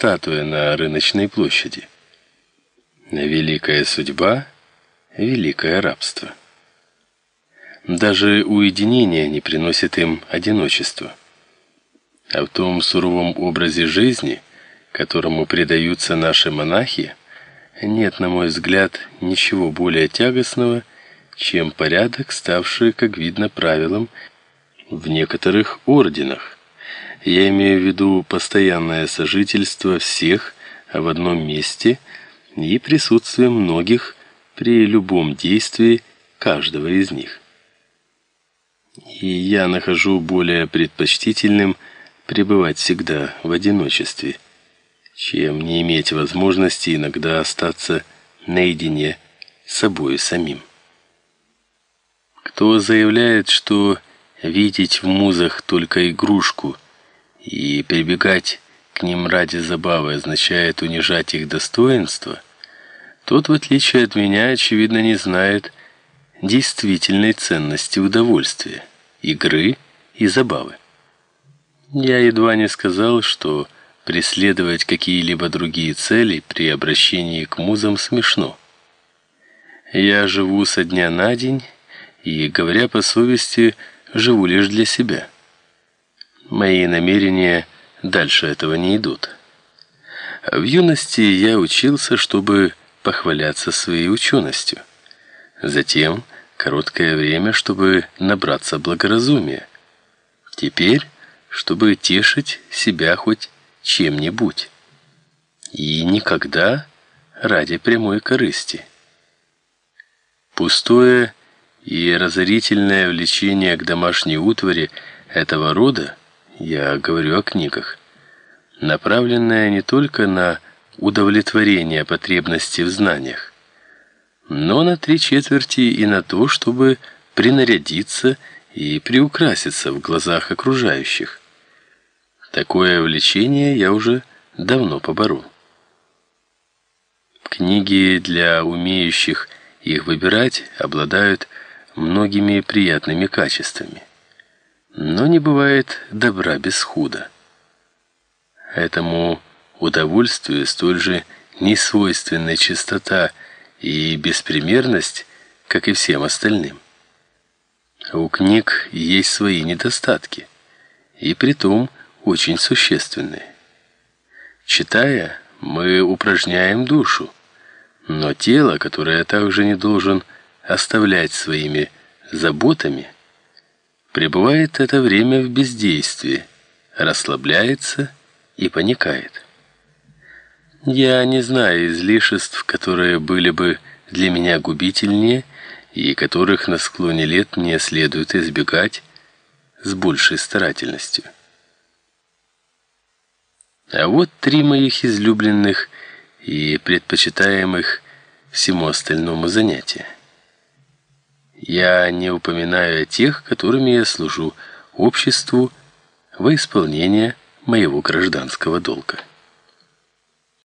статуя на рыночной площади. Великая судьба, великое рабство. Даже уединение не приносит им одиночества. А в том суровом образе жизни, которому предаются наши монахи, нет, на мой взгляд, ничего более тягостного, чем порядок, ставший, как видно, правилом в некоторых орденах. Я имею в виду постоянное сожительство всех в одном месте и присутствие многих при любом действии каждого из них. И я нахожу более предпочтительным пребывать всегда в одиночестве, чем не иметь возможности иногда остаться наедине с собой самим. Кто заявляет, что видеть в музах только игрушку и прибегать к ним ради забавы означает унижать их достоинство, тот, в отличие от меня, очевидно не знает действительной ценности удовольствия, игры и забавы. Я едва не сказал, что преследовать какие-либо другие цели при обращении к музам смешно. Я живу со дня на день и, говоря по совести, живу лишь для себя. Мои намерения дальше этого не идут. В юности я учился, чтобы похваляться своей ученостью. Затем короткое время, чтобы набраться благоразумия. Теперь, чтобы тешить себя хоть чем-нибудь. И никогда ради прямой корысти. Пустое и разорительное влечение к домашней утвари этого рода, я говорю о книгах, направленное не только на удовлетворение потребностей в знаниях, но на три четверти и на то, чтобы принарядиться и приукраситься в глазах окружающих. Такое влечение я уже давно поборол. Книги для умеющих их выбирать обладают многими приятными качествами. Но не бывает добра без худа. Этому удовольствию столь же несвойственна чистота и беспримерность, как и всем остальным. У книг есть свои недостатки, и притом очень существенные. Читая, мы упражняем душу, но тело, которое также не должен оставлять своими заботами, пребывает это время в бездействии, расслабляется и паникает. Я не знаю излишеств, которые были бы для меня губительнее и которых на склоне лет мне следует избегать с большей старательностью. А вот три моих излюбленных и предпочитаемых всему остальному занятия. Я не упоминаю о тех, которыми я служу обществу во исполнение моего гражданского долга.